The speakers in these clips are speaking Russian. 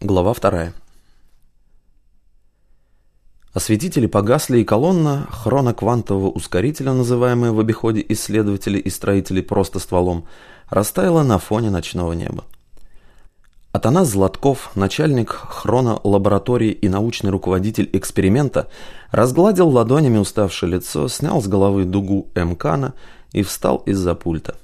Глава вторая. Осветители погасли, и колонна хроноквантового ускорителя, называемая в обиходе исследователей и строителей просто стволом, растаяла на фоне ночного неба. Атанас Златков, начальник хронолаборатории и научный руководитель эксперимента, разгладил ладонями уставшее лицо, снял с головы дугу Мкана и встал из-за пульта.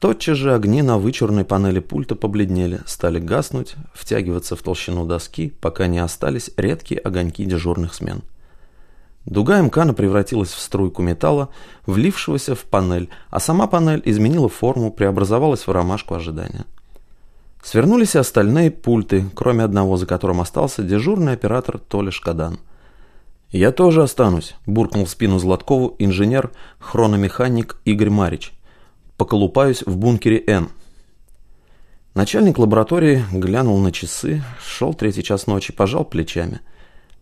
Тотчас же огни на вычурной панели пульта побледнели, стали гаснуть, втягиваться в толщину доски, пока не остались редкие огоньки дежурных смен. Дуга МКАНа превратилась в струйку металла, влившегося в панель, а сама панель изменила форму, преобразовалась в ромашку ожидания. Свернулись и остальные пульты, кроме одного, за которым остался дежурный оператор Толя Шкадан. «Я тоже останусь», – буркнул в спину Златкову инженер-хрономеханик Игорь Марич – поколупаюсь в бункере Н. Начальник лаборатории глянул на часы, шел третий час ночи, пожал плечами.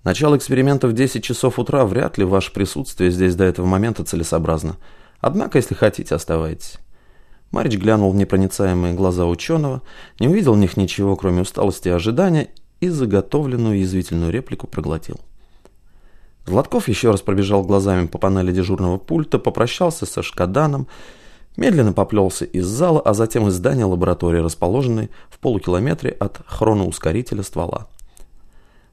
Начало эксперимента в 10 часов утра, вряд ли ваше присутствие здесь до этого момента целесообразно. Однако, если хотите, оставайтесь. Марич глянул в непроницаемые глаза ученого, не увидел в них ничего, кроме усталости и ожидания, и заготовленную язвительную реплику проглотил. Златков еще раз пробежал глазами по панели дежурного пульта, попрощался со Шкаданом Медленно поплелся из зала, а затем из здания лаборатории, расположенной в полукилометре от хроноускорителя ствола.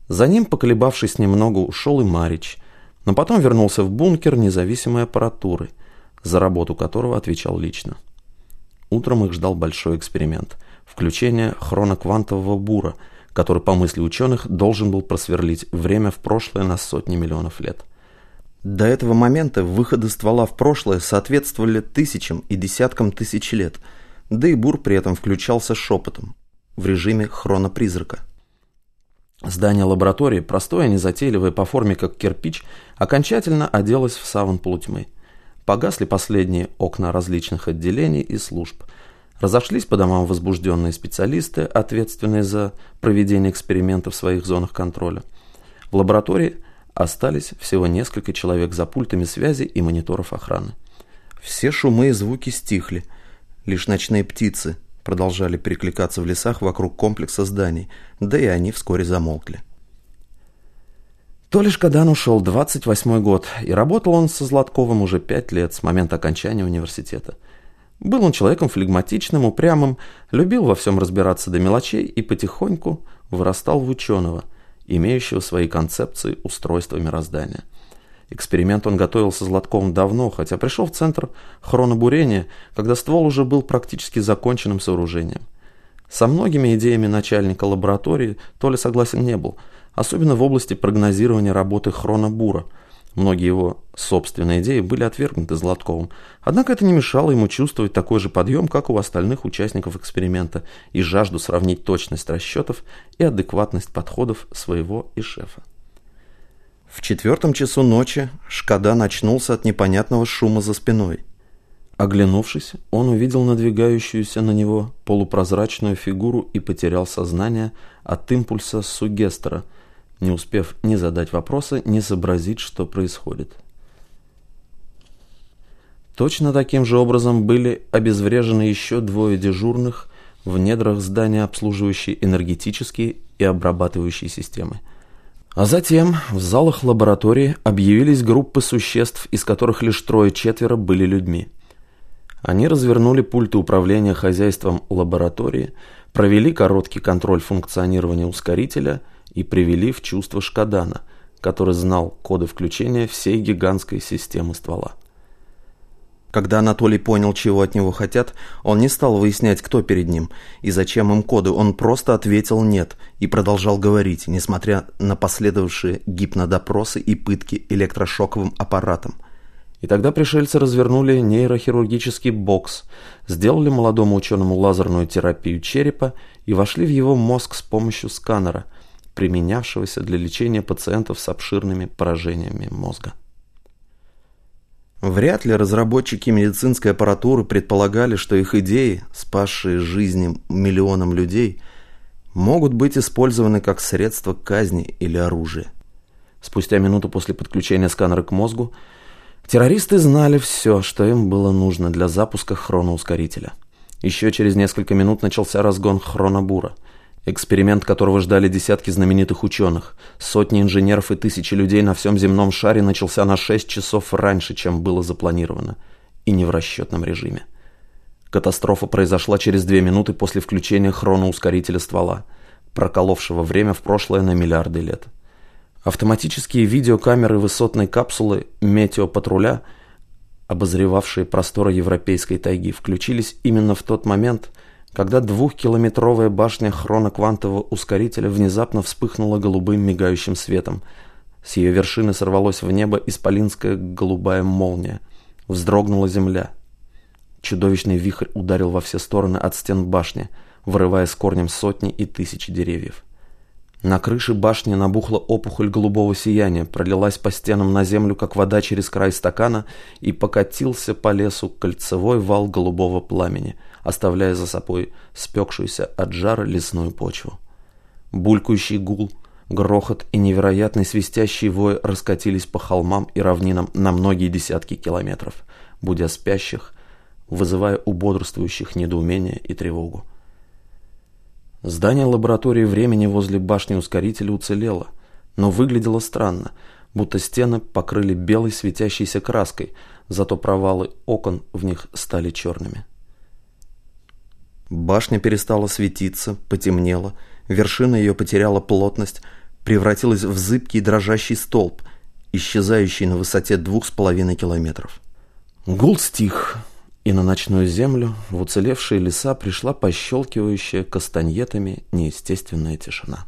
За ним, поколебавшись немного, ушел и Марич, но потом вернулся в бункер независимой аппаратуры, за работу которого отвечал лично. Утром их ждал большой эксперимент – включение хроноквантового бура, который, по мысли ученых, должен был просверлить время в прошлое на сотни миллионов лет – до этого момента выходы ствола в прошлое соответствовали тысячам и десяткам тысяч лет, да и бур при этом включался шепотом, в режиме хронопризрака. Здание лаборатории, простое, незатейливое по форме как кирпич, окончательно оделось в саван полутьмы. Погасли последние окна различных отделений и служб. Разошлись по домам возбужденные специалисты, ответственные за проведение экспериментов в своих зонах контроля. В лаборатории Остались всего несколько человек за пультами связи и мониторов охраны. Все шумы и звуки стихли. Лишь ночные птицы продолжали перекликаться в лесах вокруг комплекса зданий, да и они вскоре замолкли. Толя Шкадан ушел 28 год, и работал он со Златковым уже 5 лет с момента окончания университета. Был он человеком флегматичным, упрямым, любил во всем разбираться до мелочей и потихоньку вырастал в ученого – имеющего свои концепции устройства мироздания. Эксперимент он готовил со Златковым давно, хотя пришел в центр хронобурения, когда ствол уже был практически законченным сооружением. Со многими идеями начальника лаборатории Толя согласен не был, особенно в области прогнозирования работы хронобура – Многие его собственные идеи были отвергнуты Златковым, однако это не мешало ему чувствовать такой же подъем, как у остальных участников эксперимента, и жажду сравнить точность расчетов и адекватность подходов своего и шефа. В четвертом часу ночи Шкада начнулся от непонятного шума за спиной. Оглянувшись, он увидел надвигающуюся на него полупрозрачную фигуру и потерял сознание от импульса сугестера – не успев ни задать вопроса, ни сообразить, что происходит. Точно таким же образом были обезврежены еще двое дежурных в недрах здания, обслуживающие энергетические и обрабатывающие системы. А затем в залах лаборатории объявились группы существ, из которых лишь трое-четверо были людьми. Они развернули пульты управления хозяйством лаборатории, провели короткий контроль функционирования ускорителя – и привели в чувство Шкадана, который знал коды включения всей гигантской системы ствола. Когда Анатолий понял, чего от него хотят, он не стал выяснять, кто перед ним и зачем им коды, он просто ответил «нет» и продолжал говорить, несмотря на последовавшие гипнодопросы и пытки электрошоковым аппаратом. И тогда пришельцы развернули нейрохирургический бокс, сделали молодому ученому лазерную терапию черепа и вошли в его мозг с помощью сканера – применявшегося для лечения пациентов с обширными поражениями мозга. Вряд ли разработчики медицинской аппаратуры предполагали, что их идеи, спасшие жизни миллионам людей, могут быть использованы как средство казни или оружие. Спустя минуту после подключения сканера к мозгу, террористы знали все, что им было нужно для запуска хроноускорителя. Еще через несколько минут начался разгон хронобура – Эксперимент, которого ждали десятки знаменитых ученых. Сотни инженеров и тысячи людей на всем земном шаре начался на 6 часов раньше, чем было запланировано. И не в расчетном режиме. Катастрофа произошла через две минуты после включения хроноускорителя ствола, проколовшего время в прошлое на миллиарды лет. Автоматические видеокамеры высотной капсулы «Метеопатруля», обозревавшие просторы европейской тайги, включились именно в тот момент, когда двухкилометровая башня хроноквантового ускорителя внезапно вспыхнула голубым мигающим светом. С ее вершины сорвалось в небо исполинская голубая молния. Вздрогнула земля. Чудовищный вихрь ударил во все стороны от стен башни, вырывая с корнем сотни и тысячи деревьев. На крыше башни набухла опухоль голубого сияния, пролилась по стенам на землю, как вода через край стакана, и покатился по лесу кольцевой вал голубого пламени, оставляя за собой спекшуюся от жара лесную почву. Булькающий гул, грохот и невероятный свистящий вой раскатились по холмам и равнинам на многие десятки километров, будя спящих, вызывая у бодрствующих недоумение и тревогу. Здание лаборатории времени возле башни ускорителя уцелело, но выглядело странно, будто стены покрыли белой светящейся краской, зато провалы окон в них стали черными. Башня перестала светиться, потемнела, вершина ее потеряла плотность, превратилась в зыбкий дрожащий столб, исчезающий на высоте двух с половиной километров. Гул стих, и на ночную землю в уцелевшие леса пришла пощелкивающая кастаньетами неестественная тишина.